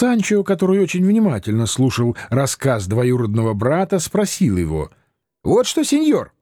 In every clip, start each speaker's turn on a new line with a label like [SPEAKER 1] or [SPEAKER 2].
[SPEAKER 1] Санчо, который очень внимательно слушал рассказ двоюродного брата, спросил его.
[SPEAKER 2] «Вот что, сеньор,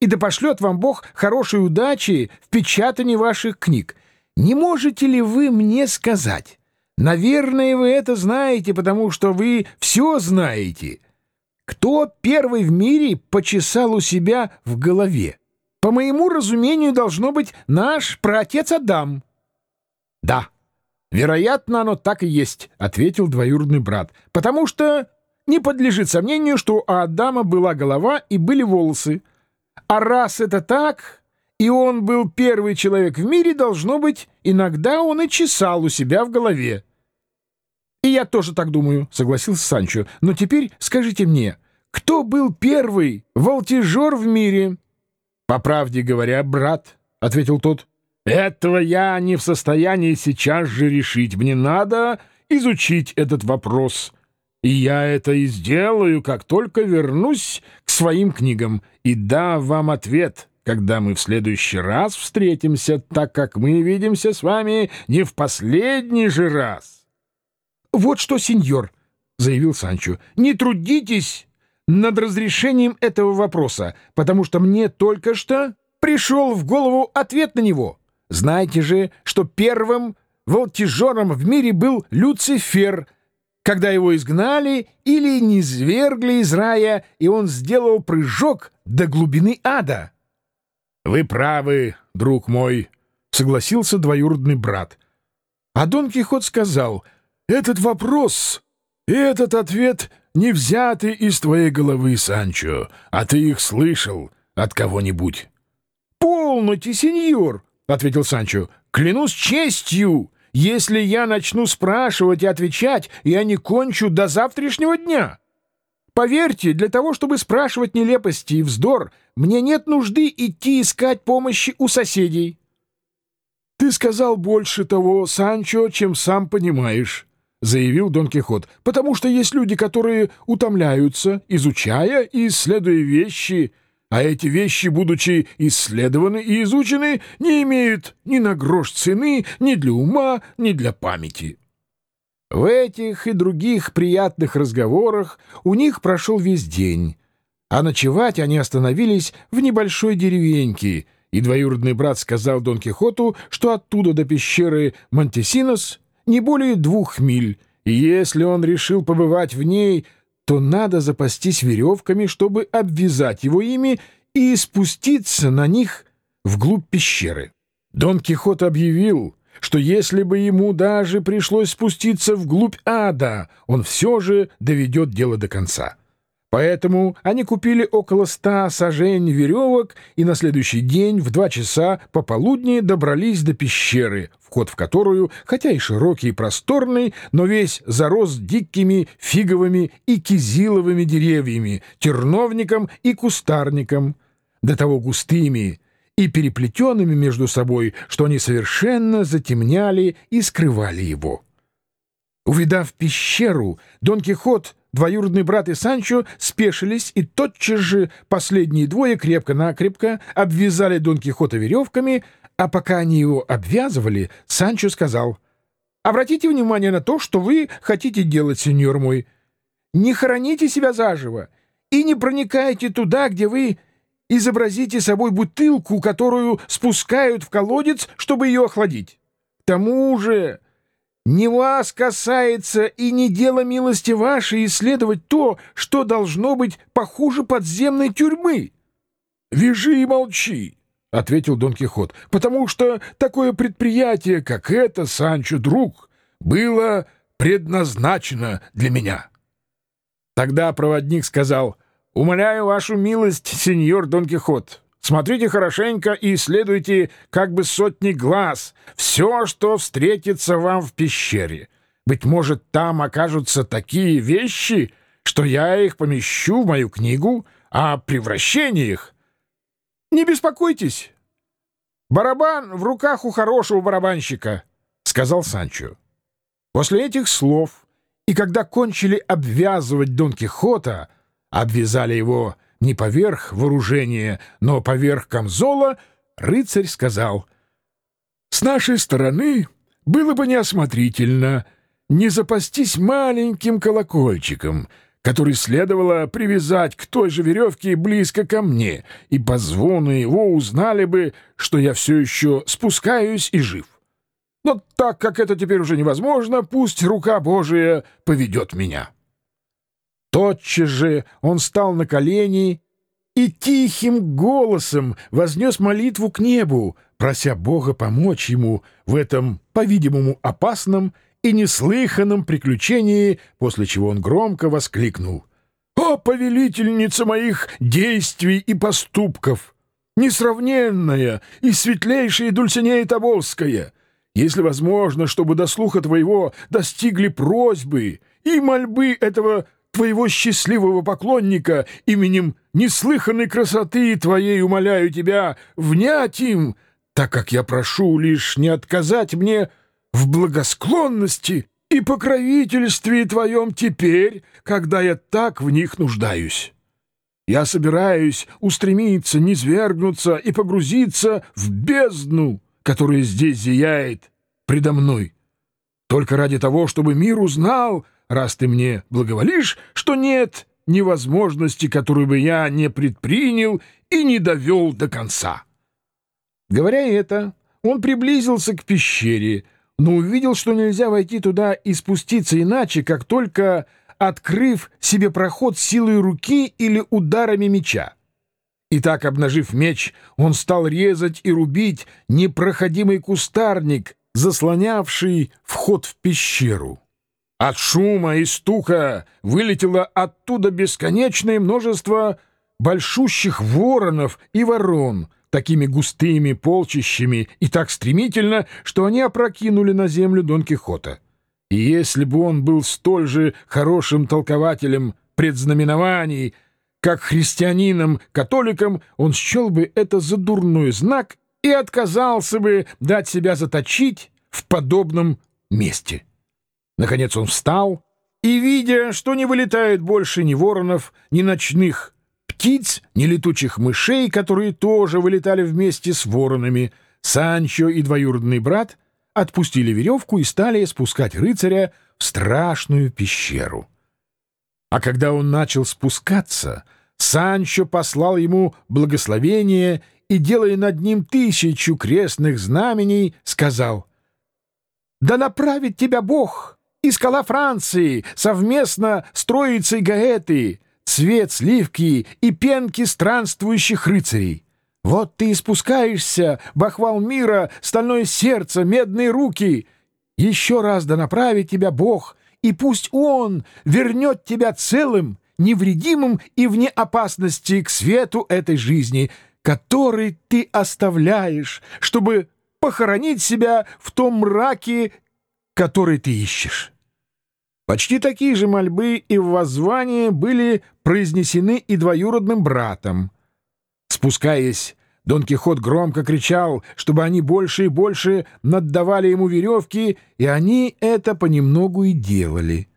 [SPEAKER 2] и да пошлет вам Бог хорошей удачи в печатании ваших книг. Не можете ли вы мне сказать? Наверное, вы это знаете, потому что вы все знаете. Кто первый в мире почесал у себя в голове? По моему разумению, должно быть наш праотец Адам».
[SPEAKER 1] «Да». «Вероятно, оно так и есть», — ответил двоюродный брат, «потому что не подлежит сомнению, что у Адама была голова и были волосы. А раз это так, и он был первый человек в мире, должно быть, иногда он и чесал у себя в голове». «И я тоже так думаю», — согласился Санчо. «Но теперь скажите мне, кто был первый волтижер в мире?» «По правде говоря, брат», — ответил тот, — этого я не в состоянии сейчас же решить. Мне надо изучить этот вопрос. И я это и сделаю, как только вернусь к своим книгам и дам вам ответ, когда мы в следующий раз встретимся, так как мы видимся с вами не в последний же раз.
[SPEAKER 2] — Вот что, сеньор, — заявил Санчо, — не трудитесь над разрешением этого вопроса, потому что мне только что пришел в голову ответ на него. — знаете же, что первым волтижером в мире был Люцифер, когда его изгнали или низвергли из рая, и он сделал прыжок до глубины ада.
[SPEAKER 1] — Вы правы, друг мой, — согласился двоюродный брат. А Дон Кихот сказал, — этот вопрос и этот ответ не взяты из твоей головы, Санчо, а ты их слышал от кого-нибудь.
[SPEAKER 2] — Полноте, сеньор! — ответил Санчо. — Клянусь честью, если я начну спрашивать и отвечать, я не кончу до завтрашнего дня. Поверьте, для того, чтобы спрашивать нелепости и вздор, мне нет нужды идти искать помощи у соседей.
[SPEAKER 1] — Ты сказал больше того, Санчо, чем сам понимаешь, — заявил Дон Кихот, — потому что есть люди, которые утомляются, изучая и исследуя вещи, а эти вещи, будучи исследованы и изучены, не имеют ни на грош цены ни для ума, ни для памяти.
[SPEAKER 2] В этих и других приятных разговорах у них прошел весь день, а ночевать они остановились в небольшой деревеньке, и двоюродный брат сказал Дон Кихоту, что оттуда до пещеры Монтесинос не более двух миль, и если он решил побывать в ней — то надо запастись веревками, чтобы обвязать его ими и спуститься на них вглубь пещеры. Дон Кихот объявил, что если бы ему даже пришлось спуститься вглубь ада, он все же доведет дело до конца. Поэтому они купили около ста сажень веревок и на следующий день в два часа пополудни добрались до пещеры, вход в которую, хотя и широкий и просторный, но весь зарос дикими фиговыми и кизиловыми деревьями, терновником и кустарником, до того густыми и переплетенными между собой, что они совершенно затемняли и скрывали его. Увидав пещеру, Дон Кихот — Двоюродный брат и Санчо спешились, и тотчас же последние двое крепко-накрепко обвязали Дон Кихота веревками, а пока они его обвязывали, Санчо сказал, «Обратите внимание на то, что вы хотите делать, сеньор мой. Не хороните себя заживо и не проникайте туда, где вы изобразите собой бутылку, которую спускают в колодец, чтобы ее охладить. К тому же не вас касается и не дело милости вашей исследовать то, что должно быть похуже подземной тюрьмы.
[SPEAKER 1] — Вяжи и молчи, — ответил Дон Кихот, — потому что такое предприятие, как это, Санчо, друг, было предназначено для меня. Тогда проводник сказал, — Умоляю вашу милость, сеньор Дон Кихот, Смотрите хорошенько и исследуйте как бы сотни глаз все, что встретится вам в пещере. Быть может, там окажутся такие вещи, что я их помещу в мою книгу о превращениях. Не беспокойтесь. Барабан в руках у хорошего барабанщика, — сказал Санчо. После этих слов, и когда кончили обвязывать Дон Кихота, обвязали его не поверх вооружения, но поверх камзола, рыцарь сказал, «С нашей стороны было бы неосмотрительно не запастись маленьким колокольчиком, который следовало привязать к той же веревке близко ко мне, и по звону его узнали бы, что я все еще спускаюсь и жив. Но так как это теперь уже невозможно, пусть рука Божия поведет меня». Тотчас же он стал на колени и тихим голосом вознес молитву к небу, прося Бога помочь ему в этом, по-видимому, опасном и неслыханном приключении, после чего он громко воскликнул. «О, повелительница моих действий и поступков! Несравненная и светлейшая Дульсинея Тоболская! Если возможно, чтобы до слуха твоего достигли просьбы и мольбы этого твоего счастливого поклонника именем неслыханной красоты твоей умоляю тебя внять им, так как я прошу лишь не отказать мне в благосклонности и покровительстве твоем теперь, когда я так в них нуждаюсь. Я собираюсь устремиться, низвергнуться и погрузиться в бездну, которая здесь зияет предо мной, только ради того, чтобы мир узнал, раз ты мне благоволишь, что нет невозможности, которую бы я не предпринял и не довел до конца». Говоря это, он приблизился к пещере, но увидел, что нельзя войти туда и спуститься иначе, как только открыв себе проход силой руки или ударами меча. И так, обнажив меч, он стал резать и рубить непроходимый кустарник, заслонявший вход в пещеру. От шума и стука вылетело оттуда бесконечное множество большущих воронов и ворон, такими густыми полчищами и так стремительно, что они опрокинули на землю Дон Кихота. И если бы он был столь же хорошим толкователем предзнаменований, как христианином-католиком, он счел бы это за дурной знак и отказался бы дать себя заточить в подобном месте. Наконец он встал и, видя, что не вылетает больше ни воронов, ни ночных птиц, ни летучих мышей, которые тоже вылетали вместе с воронами, Санчо и двоюродный брат отпустили веревку и стали спускать рыцаря в страшную пещеру. А когда он начал спускаться, Санчо послал ему благословение и, делая над ним тысячу крестных знамений, сказал «Да направит тебя Бог!» И скала Франции совместно с троицей Гаэты, цвет сливки и пенки странствующих рыцарей. Вот ты и спускаешься, бахвал мира, стальное сердце, медные руки. Еще раз да направит тебя Бог, и пусть Он вернет тебя целым, невредимым и вне опасности к свету этой жизни, который ты оставляешь, чтобы похоронить себя в том мраке, который ты ищешь. Почти такие же мольбы и воззвания были произнесены и двоюродным братом. Спускаясь, Дон Кихот громко кричал, чтобы они больше и больше наддавали ему веревки, и они это понемногу и делали.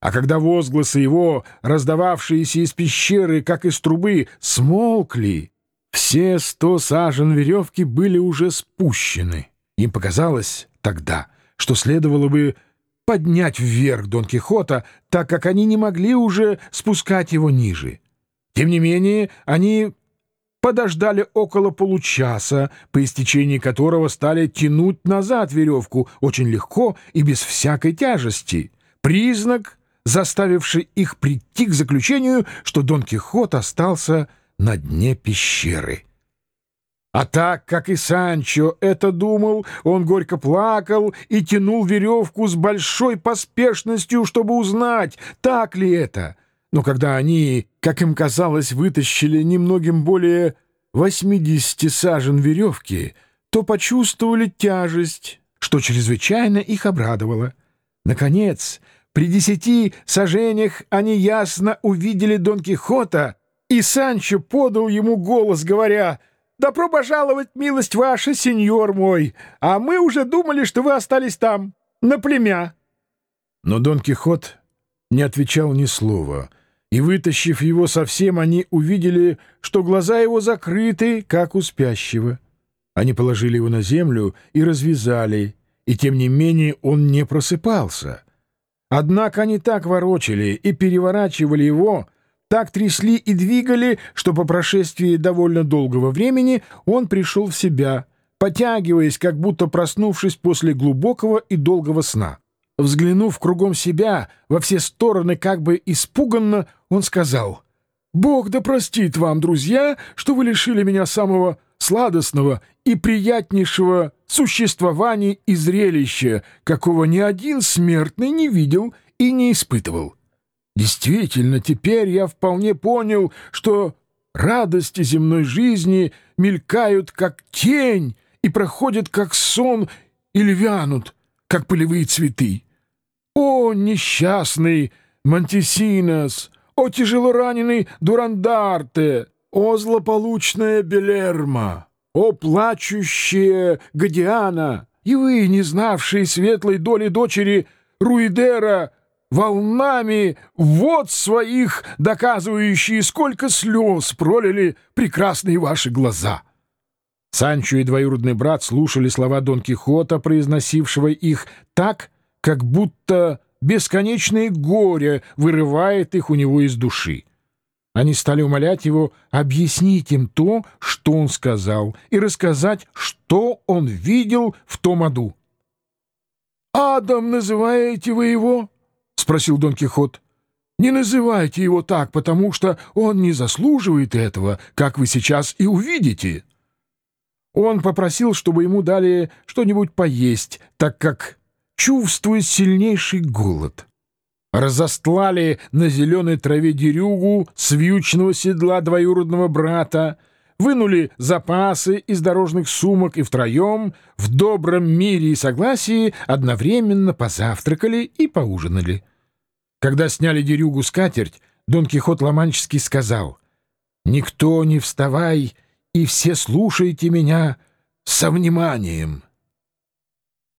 [SPEAKER 1] А когда возгласы его, раздававшиеся из пещеры, как из трубы, смолкли, все сто сажен веревки были уже спущены. Им показалось тогда, что следовало бы поднять вверх Дон Кихота, так как они не могли уже спускать его ниже. Тем не менее, они подождали около получаса, по истечении которого стали тянуть назад веревку очень легко и без всякой тяжести. Признак, заставивший их прийти к заключению, что Дон Кихот остался на дне пещеры. А так, как и Санчо это думал, он горько плакал и тянул веревку с большой поспешностью, чтобы узнать, так ли это. Но когда они, как им казалось, вытащили немногим более 80 сажен веревки, то почувствовали тяжесть, что чрезвычайно их обрадовало. Наконец, при десяти сажениях они ясно увидели Дон Кихота, и Санчо подал ему голос, говоря — «Добро пожаловать, милость ваша, сеньор мой! А мы уже думали, что вы остались там, на племя!» Но Дон Кихот не отвечал ни слова, и, вытащив его совсем, они увидели, что глаза его закрыты, как у спящего. Они положили его на землю и развязали, и тем не менее он не просыпался.
[SPEAKER 2] Однако они так ворочали и переворачивали его, так трясли и двигали, что по прошествии довольно долгого времени он пришел в себя, потягиваясь, как будто проснувшись после глубокого и долгого сна. Взглянув кругом себя, во все стороны как бы испуганно, он сказал, «Бог да простит вам, друзья, что вы лишили меня самого сладостного и приятнейшего существования и зрелища, какого ни один смертный не видел и не испытывал. Действительно, теперь я вполне понял, что радости земной жизни мелькают как тень и проходят как сон или вянут, как полевые цветы. О, несчастный Монтесинос! О, тяжелораненый Дурандарте! О, злополучная Белерма! О, плачущая Гадиана! И вы, не знавшие светлой доли дочери Руидера, волнами вот своих, доказывающие, сколько слез пролили прекрасные ваши глаза. Санчо и двоюродный брат слушали слова Дон Кихота, произносившего их так, как будто бесконечное горе вырывает их у него из души. Они стали умолять его объяснить им то, что он сказал, и рассказать, что он видел в том аду. «Адам называете вы его?» — спросил Дон Кихот. «Не называйте его так, потому что он не заслуживает этого, как вы сейчас и увидите». Он попросил, чтобы ему дали что-нибудь поесть, так как чувствует сильнейший голод. Разостлали на зеленой траве дерюгу с вьючного седла двоюродного брата, вынули запасы из дорожных сумок и втроем, в добром мире и согласии, одновременно позавтракали и поужинали. Когда сняли дерюгу скатерть, Дон Кихот Ломанческий сказал, «Никто не вставай, и все слушайте меня со вниманием».